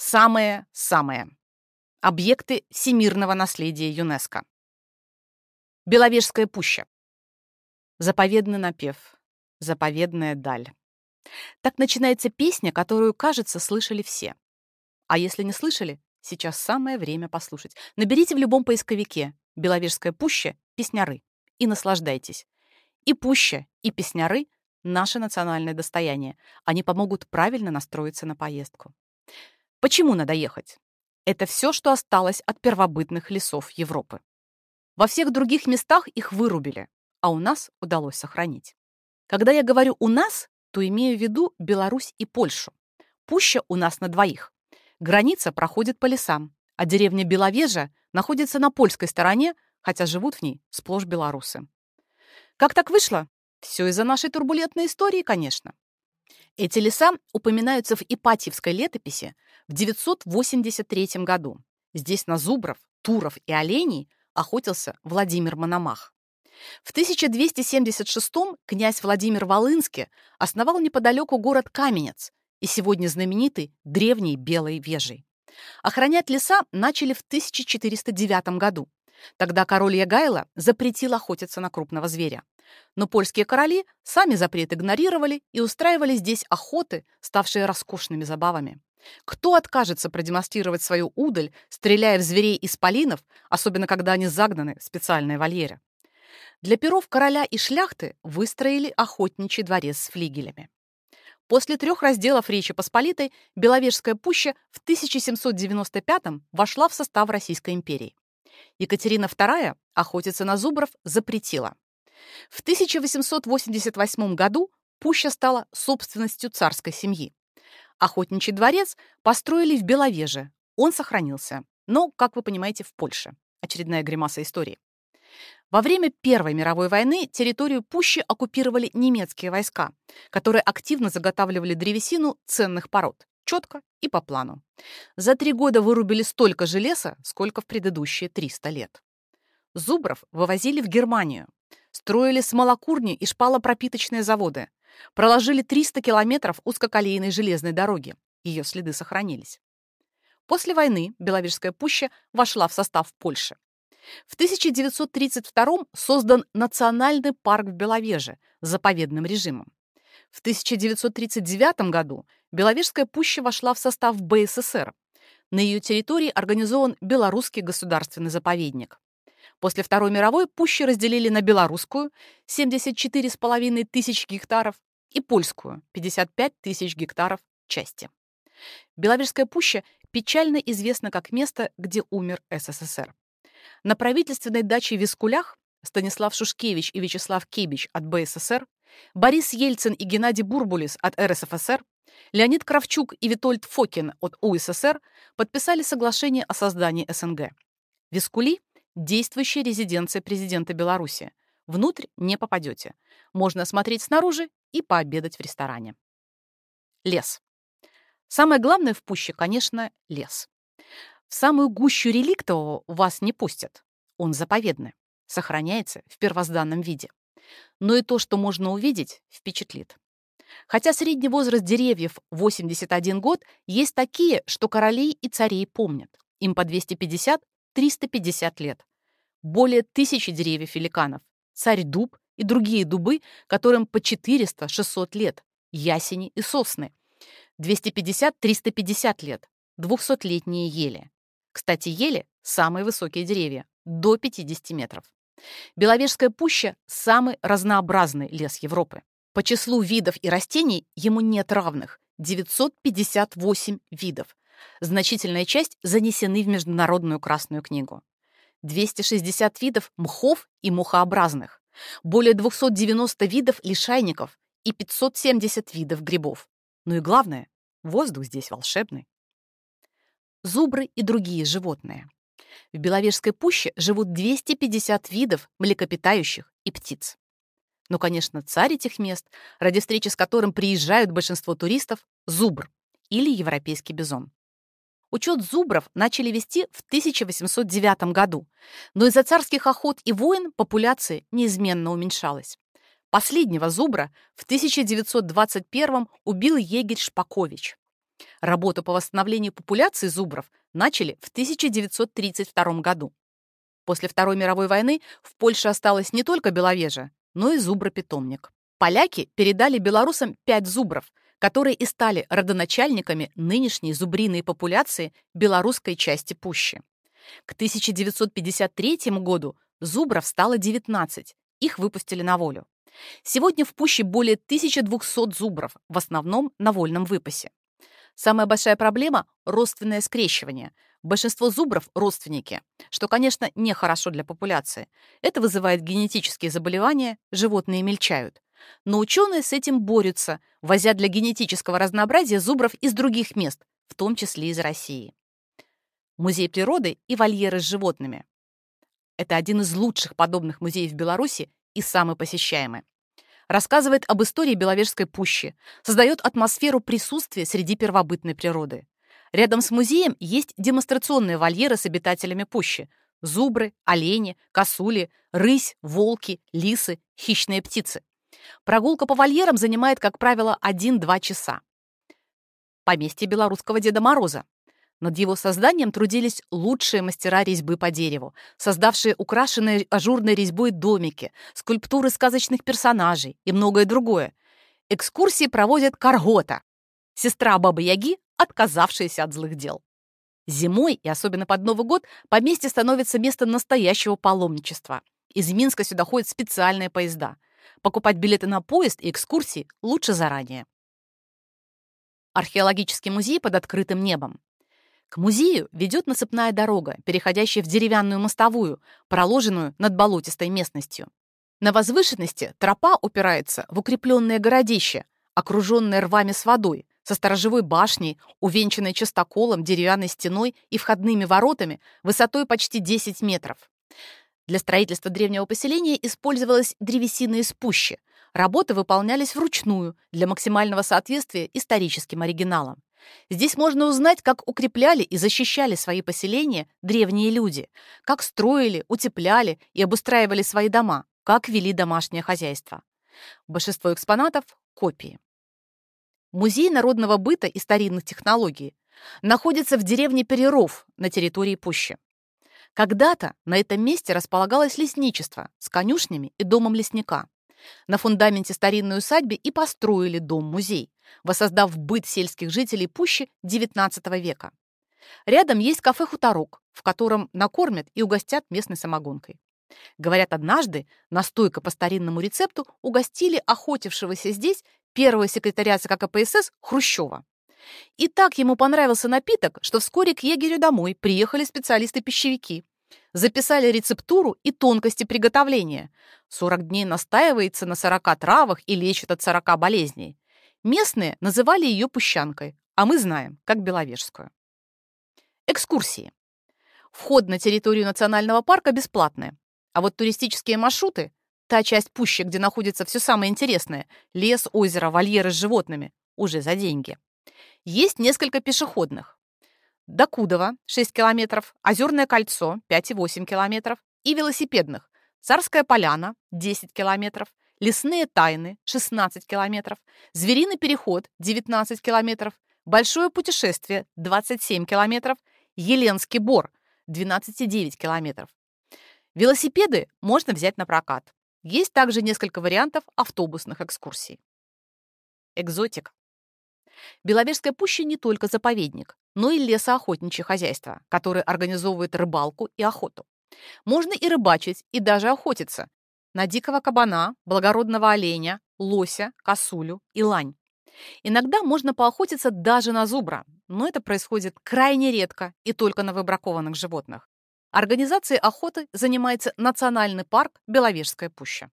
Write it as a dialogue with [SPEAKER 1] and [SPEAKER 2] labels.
[SPEAKER 1] самое-самое. Объекты всемирного наследия ЮНЕСКО. Беловежская пуща. Заповедный напев. Заповедная даль. Так начинается песня, которую, кажется, слышали все. А если не слышали, сейчас самое время послушать. Наберите в любом поисковике «Беловежская пуща. Песняры» и наслаждайтесь. И пуща, и песняры — наше национальное достояние. Они помогут правильно настроиться на поездку. Почему надо ехать? Это все, что осталось от первобытных лесов Европы. Во всех других местах их вырубили, а у нас удалось сохранить. Когда я говорю «у нас», то имею в виду Беларусь и Польшу. Пуща у нас на двоих. Граница проходит по лесам, а деревня Беловежа находится на польской стороне, хотя живут в ней сплошь белорусы. Как так вышло? Все из-за нашей турбулентной истории, конечно. Эти леса упоминаются в Ипатьевской летописи в 983 году. Здесь на зубров, туров и оленей охотился Владимир Мономах. В 1276 князь Владимир Волынский основал неподалеку город Каменец и сегодня знаменитый древний Белой Вежей. Охранять леса начали в 1409 году. Тогда король Ягайло запретил охотиться на крупного зверя. Но польские короли сами запрет игнорировали и устраивали здесь охоты, ставшие роскошными забавами. Кто откажется продемонстрировать свою удаль, стреляя в зверей из полинов, особенно когда они загнаны в специальные вольеры? Для перов короля и шляхты выстроили охотничий дворец с флигелями. После трех разделов Речи Посполитой Беловежская пуща в 1795 вошла в состав Российской империи. Екатерина II охотиться на зубров запретила. В 1888 году пуща стала собственностью царской семьи. Охотничий дворец построили в Беловеже. Он сохранился, но, как вы понимаете, в Польше. Очередная гримаса истории. Во время Первой мировой войны территорию Пущи оккупировали немецкие войска, которые активно заготавливали древесину ценных пород, четко и по плану. За три года вырубили столько же леса, сколько в предыдущие 300 лет. Зубров вывозили в Германию, строили смолокурни и шпалопропиточные заводы, проложили 300 километров узкоколейной железной дороги. Ее следы сохранились. После войны Беловежская пуща вошла в состав Польши. В 1932 создан Национальный парк в Беловеже с заповедным режимом. В 1939 году Беловежская пуща вошла в состав БССР. На ее территории организован Белорусский государственный заповедник. После Второй мировой пущи разделили на белорусскую – 74,5 тысяч гектаров и польскую – 55 тысяч гектаров части. Беловежская пуща печально известна как место, где умер СССР. На правительственной даче Вискулях Станислав Шушкевич и Вячеслав Кебич от БССР, Борис Ельцин и Геннадий Бурбулис от РСФСР, Леонид Кравчук и Витольд Фокин от УССР подписали соглашение о создании СНГ. Вискули – действующая резиденция президента Беларуси. Внутрь не попадете. Можно смотреть снаружи и пообедать в ресторане. Лес. Самое главное в пуще, конечно, лес. В самую гущу реликтового вас не пустят. Он заповедный, сохраняется в первозданном виде. Но и то, что можно увидеть, впечатлит. Хотя средний возраст деревьев 81 год, есть такие, что королей и царей помнят. Им по 250-350 лет. Более тысячи деревьев великанов. Царь-дуб и другие дубы, которым по 400-600 лет. Ясени и сосны. 250-350 лет. Двухсотлетние ели. Кстати, ели – самые высокие деревья, до 50 метров. Беловежская пуща – самый разнообразный лес Европы. По числу видов и растений ему нет равных – 958 видов. Значительная часть занесены в Международную Красную книгу. 260 видов мхов и мухообразных, более 290 видов лишайников и 570 видов грибов. Ну и главное, воздух здесь волшебный зубры и другие животные. В Беловежской пуще живут 250 видов млекопитающих и птиц. Но, конечно, царь этих мест, ради встречи с которым приезжают большинство туристов, зубр или европейский бизон. Учет зубров начали вести в 1809 году, но из-за царских охот и войн популяция неизменно уменьшалась. Последнего зубра в 1921 убил егерь Шпакович. Работу по восстановлению популяции зубров начали в 1932 году. После Второй мировой войны в Польше осталось не только беловежа, но и зубропитомник. Поляки передали белорусам пять зубров, которые и стали родоначальниками нынешней зубриной популяции белорусской части пущи. К 1953 году зубров стало 19, их выпустили на волю. Сегодня в пуще более 1200 зубров, в основном на вольном выпасе. Самая большая проблема – родственное скрещивание. Большинство зубров – родственники, что, конечно, нехорошо для популяции. Это вызывает генетические заболевания, животные мельчают. Но ученые с этим борются, возя для генетического разнообразия зубров из других мест, в том числе из России. Музей природы и вольеры с животными. Это один из лучших подобных музеев в Беларуси и самый посещаемый. Рассказывает об истории Беловежской пущи, создает атмосферу присутствия среди первобытной природы. Рядом с музеем есть демонстрационные вольеры с обитателями пущи. Зубры, олени, косули, рысь, волки, лисы, хищные птицы. Прогулка по вольерам занимает, как правило, 1-2 часа. Поместье белорусского Деда Мороза. Над его созданием трудились лучшие мастера резьбы по дереву, создавшие украшенные ажурной резьбой домики, скульптуры сказочных персонажей и многое другое. Экскурсии проводят Каргота, сестра Бабы-Яги, отказавшаяся от злых дел. Зимой, и особенно под Новый год, поместье становится местом настоящего паломничества. Из Минска сюда ходят специальные поезда. Покупать билеты на поезд и экскурсии лучше заранее. Археологический музей под открытым небом. К музею ведет насыпная дорога, переходящая в деревянную мостовую, проложенную над болотистой местностью. На возвышенности тропа упирается в укрепленное городище, окруженное рвами с водой, со сторожевой башней, увенчанной частоколом, деревянной стеной и входными воротами высотой почти 10 метров. Для строительства древнего поселения использовалась древесина из пущи. Работы выполнялись вручную для максимального соответствия историческим оригиналам. Здесь можно узнать, как укрепляли и защищали свои поселения древние люди, как строили, утепляли и обустраивали свои дома, как вели домашнее хозяйство. Большинство экспонатов — копии. Музей народного быта и старинных технологий находится в деревне Переров на территории Пущи. Когда-то на этом месте располагалось лесничество с конюшнями и домом лесника. На фундаменте старинной усадьбы и построили дом-музей, воссоздав быт сельских жителей пущи XIX века. Рядом есть кафе «Хуторок», в котором накормят и угостят местной самогонкой. Говорят, однажды настойка по старинному рецепту угостили охотившегося здесь первого секретаря ЦК КПСС Хрущева. И так ему понравился напиток, что вскоре к егерю домой приехали специалисты-пищевики. Записали рецептуру и тонкости приготовления. 40 дней настаивается на 40 травах и лечит от 40 болезней. Местные называли ее пущанкой, а мы знаем, как беловежскую. Экскурсии. Вход на территорию национального парка бесплатный. А вот туристические маршруты, та часть пущи, где находится все самое интересное – лес, озеро, вольеры с животными – уже за деньги. Есть несколько пешеходных. Докудово – 6 километров, Озерное кольцо – 5,8 километров и велосипедных – Царская поляна – 10 километров, Лесные тайны – 16 километров, Звериный переход – 19 километров, Большое путешествие – 27 километров, Еленский бор – 12,9 километров. Велосипеды можно взять на прокат. Есть также несколько вариантов автобусных экскурсий. Экзотик. Беловежская пуща не только заповедник, но и лесоохотничье хозяйство, которое организовывает рыбалку и охоту. Можно и рыбачить, и даже охотиться, на дикого кабана, благородного оленя, лося, косулю и лань. Иногда можно поохотиться даже на зубра, но это происходит крайне редко и только на выбракованных животных. Организацией охоты занимается Национальный парк Беловежская пуща.